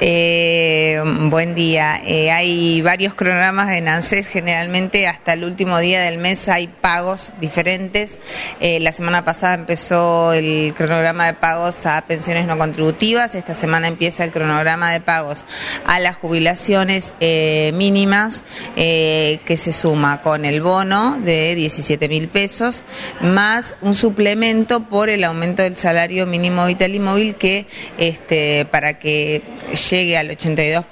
Eh, buen día. Eh, hay varios cronogramas en ANSES. Generalmente hasta el último día del mes hay pagos diferentes. Eh, la semana pasada empezó el cronograma de pagos a pensiones no contributivas. Esta semana empieza el cronograma de pagos a las jubilaciones mínimas que se suma con el bono de 17 mil pesos más un suplemento por el aumento del salario mínimo vital y móvil que este, para que llegue al 82%,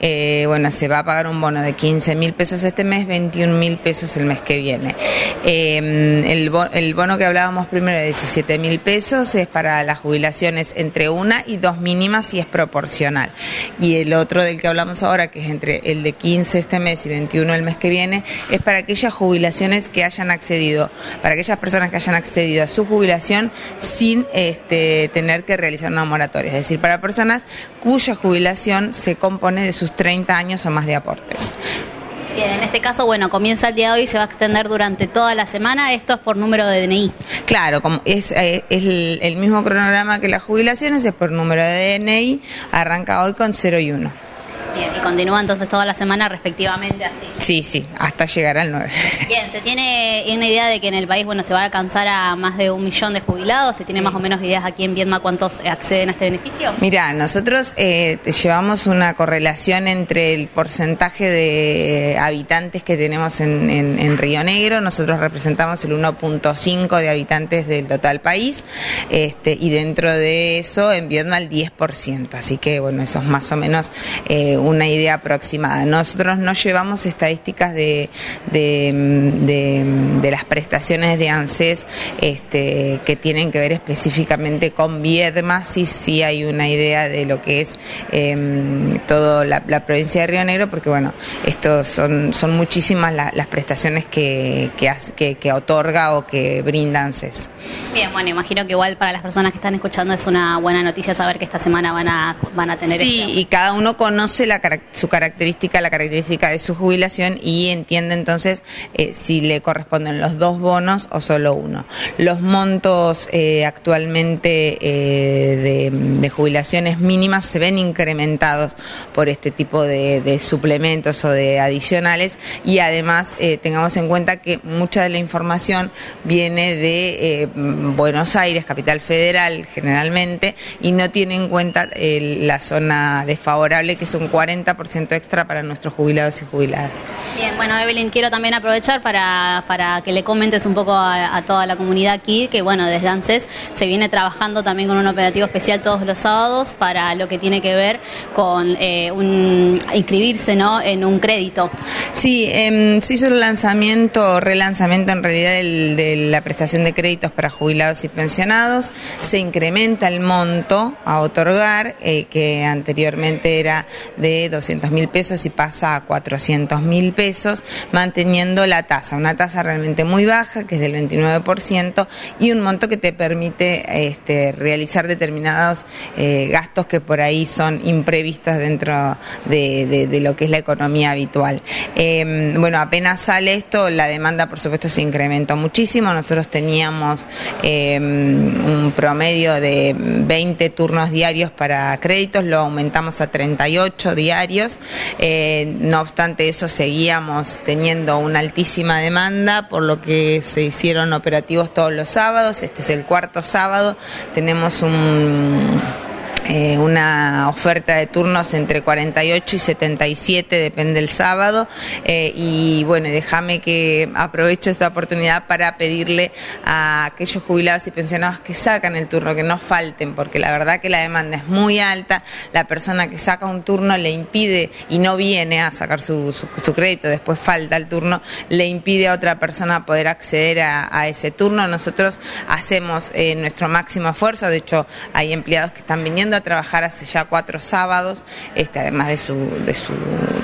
eh, bueno, se va a pagar un bono de 15 mil pesos este mes, 21 mil pesos el mes que viene. Eh, el, bono que hablábamos primero de 17 mil pesos es para las jubilaciones entre una y dos mínimas y es proporcional. Y el otro del que hablamos ahora, que es entre el de 15 este mes y 21 el mes que viene, es para aquellas jubilaciones que hayan accedido, para aquellas personas que hayan accedido a su jubilación sin este, tener que realizar una moratoria, es decir, para personas cuya jubilación se compone de sus 30 años o más de aportes. Bien, en este caso, bueno, comienza el día de hoy y se va a extender durante toda la semana. Esto es por número de DNI. Claro, como es, eh, el, mismo cronograma que las jubilaciones, es por número de DNI, arranca hoy con 0 y 1 y continúa entonces toda la semana respectivamente así. Sí, sí, hasta llegar al 9. Bien, ¿se tiene una idea de que en el país bueno se va a alcanzar a más de un millón de jubilados? ¿Se tiene más o menos ideas aquí en Viedma cuántos acceden a este beneficio? Mira, nosotros eh, llevamos una correlación entre el porcentaje de habitantes que tenemos en, en Río Negro, nosotros representamos el 1.5 de habitantes del total país, este, y dentro de eso en Viedma el 10%, así que bueno, eso es más o menos eh, una idea aproximada. Nosotros no llevamos estadísticas de, de, las prestaciones de ANSES este, que tienen que ver específicamente con Viedma, sí, sí hay una idea de lo que es eh, toda la, provincia de Río Negro, porque bueno, estos son, son muchísimas las prestaciones que, que, que, otorga o que brinda ANSES. Bien, bueno, imagino que igual para las personas que están escuchando es una buena noticia saber que esta semana van a, van a tener... Sí, y cada uno conoce la su característica, la característica de su jubilación y entiende entonces eh, si le corresponden los dos bonos o solo uno. Los montos eh, actualmente eh, de, jubilaciones mínimas se ven incrementados por este tipo de, suplementos o de adicionales y además tengamos en cuenta que mucha de la información viene de Buenos Aires, capital federal generalmente, y no tiene en cuenta la zona desfavorable que son 40 40% extra para nuestros jubilados y jubiladas. Bien, bueno, Evelyn, quiero también aprovechar para, para que le comentes un poco a, toda la comunidad aquí que, bueno, desde ANSES se viene trabajando también con un operativo especial todos los sábados para lo que tiene que ver con eh, un, inscribirse ¿no? en un crédito. Sí, em, se hizo el lanzamiento, relanzamiento en realidad de la prestación de créditos para jubilados y pensionados. Se incrementa el monto a otorgar, eh, que anteriormente era de 200 mil pesos y pasa a 400 mil pesos, manteniendo la tasa, una tasa realmente muy baja, que es del 29%, y un monto que te permite este, realizar determinados eh, gastos que por ahí son imprevistos dentro de, lo que es la economía habitual. Em, bueno, apenas sale esto, la demanda por supuesto se incrementó muchísimo, nosotros teníamos em, un promedio de 20 turnos diarios para créditos, lo aumentamos a 38 diarios. Eh, no obstante eso, seguíamos teniendo una altísima demanda, por lo que se hicieron operativos todos los sábados. Este es el cuarto sábado. Tenemos un eh, una oferta de turnos entre 48 y 77, depende del sábado. Eh, y bueno, déjame que aprovecho esta oportunidad para pedirle a aquellos jubilados y pensionados que sacan el turno, que no falten, porque la verdad que la demanda es muy alta. La persona que saca un turno le impide y no viene a sacar su, su, crédito, después falta el turno, le impide a otra persona poder acceder a, ese turno. Nosotros hacemos eh, nuestro máximo esfuerzo, de hecho hay empleados que están viniendo a trabajar hace ya cuatro sábados, este, además de su, de su,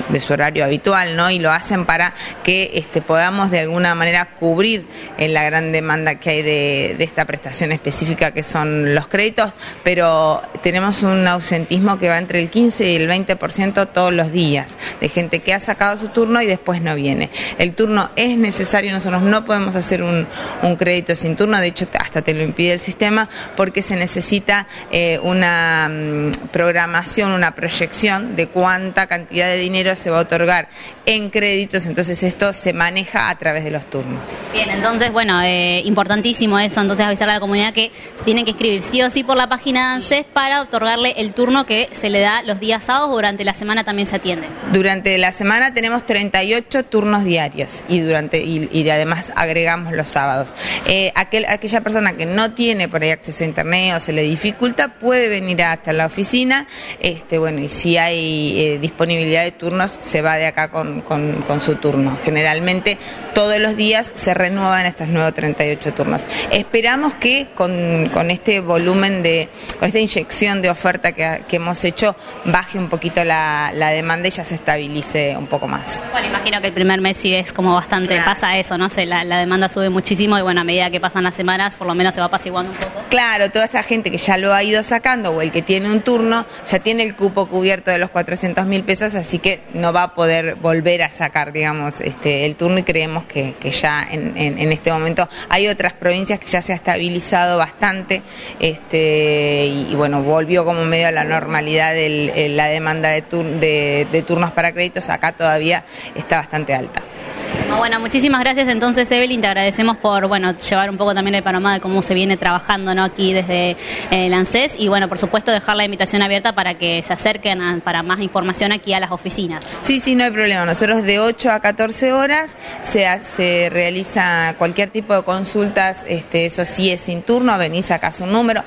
de su horario habitual, ¿no? Y lo hacen para que este, podamos de alguna manera cubrir en la gran demanda que hay de, de esta prestación específica que son los créditos, pero tenemos un ausentismo que va entre el 15 y el 20% todos los días, de gente que ha sacado su turno y después no viene. El turno es necesario, nosotros no podemos hacer un, un crédito sin turno, de hecho hasta te lo impide el sistema porque se necesita eh, una una mm, programación, una proyección de cuánta cantidad de dinero se va a otorgar en créditos, entonces esto se maneja a través de los turnos. Bien, entonces, bueno, eh, importantísimo eso, entonces avisar a la comunidad que se tienen que escribir sí o sí por la página de ANSES para otorgarle el turno que se le da los días sábados o durante la semana también se atiende. Durante la semana tenemos 38 turnos diarios y durante y, además agregamos los sábados. Eh, aquel, aquella persona que no tiene por ahí acceso a internet o se le dificulta puede venir hasta la oficina, este bueno y si hay eh, disponibilidad de turnos se va de acá con con, su turno. Generalmente todos los días se renuevan estos nuevos 38 turnos. Esperamos que con, este volumen de, con esta inyección de oferta que, hemos hecho, baje un poquito la, demanda y ya se estabilice un poco más. Bueno, imagino que el primer mes sí es como bastante, pasa eso, ¿no? sé la, demanda sube muchísimo y bueno, a medida que pasan las semanas, por lo menos se va apaciguando un poco. Claro, toda esta gente que ya lo ha ido sacando o el que tiene un turno, ya tiene el cupo cubierto de los 400 mil pesos, así que no va a poder volver a sacar, digamos, este, el turno y creemos que, ya en, este momento hay otras provincias que ya se ha estabilizado bastante este, y, bueno, volvió como medio a la normalidad la demanda de, de turnos para créditos, acá todavía está bastante alta. Bueno, muchísimas gracias entonces Evelyn, te agradecemos por bueno llevar un poco también el panorama de cómo se viene trabajando ¿no? aquí desde eh, el y bueno, por supuesto dejar la invitación abierta para que se acerquen para más información aquí a las oficinas. Sí, sí, no hay problema. Nosotros de 8 a 14 horas se, se realiza cualquier tipo de consultas, este, eso sí es sin turno, venís acá un número,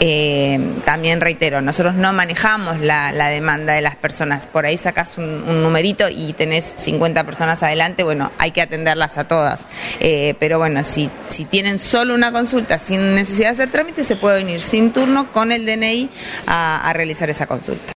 eh, también reitero, nosotros no manejamos la, demanda de las personas. Por ahí sacas un, numerito y tenés 50 personas adelante, bueno, hay que atenderlas a todas. Eh, pero bueno, si, si tienen solo una consulta sin necesidad de hacer trámite, se puede venir sin turno con el DNI a realizar esa consulta.